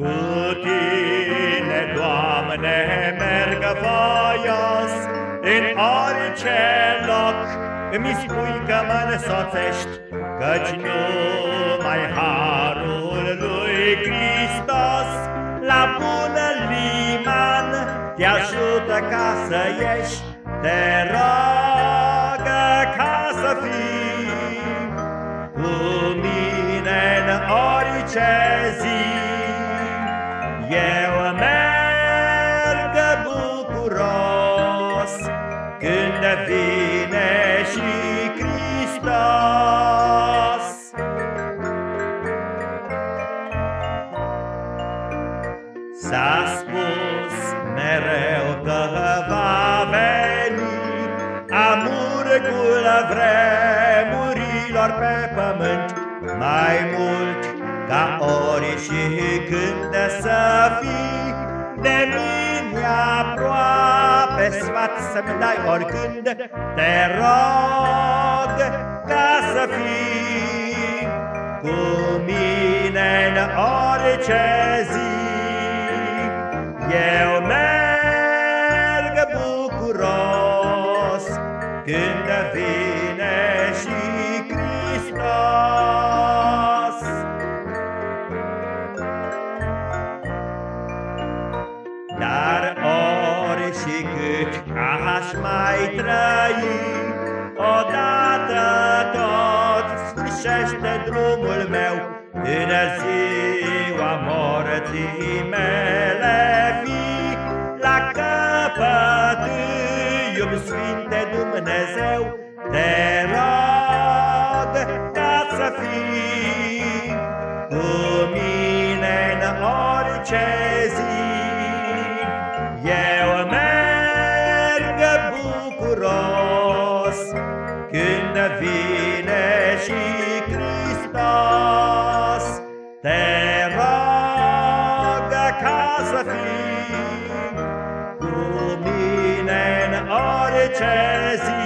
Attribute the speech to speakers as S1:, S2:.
S1: Cu tine, Doamne, merg voios în orice loc. Mi spui că mă însoțești, căci numai harul lui Hristos la bună liman te ajută ca să ieși, te rogă ca să fii cu mine în orice zi. Vine și Hristos. S-a spus mereu că va veni Amurgul vremurilor pe pământ Mai mult ca ori și când să fii De mine aproape sfat să-mi dai oricând Te rog ca să fii cu mine în orice zi. Eu merg bucuros când vine cât aș mai trăi. Odată tot sfârșește drumul meu În ziua morții mele fi. La capăt iub Sfinte Dumnezeu Te rog ca să fii Cu mine în orice zi bucuros Când vine și Hristos. Te rog ca să fii Cu mine în orice zi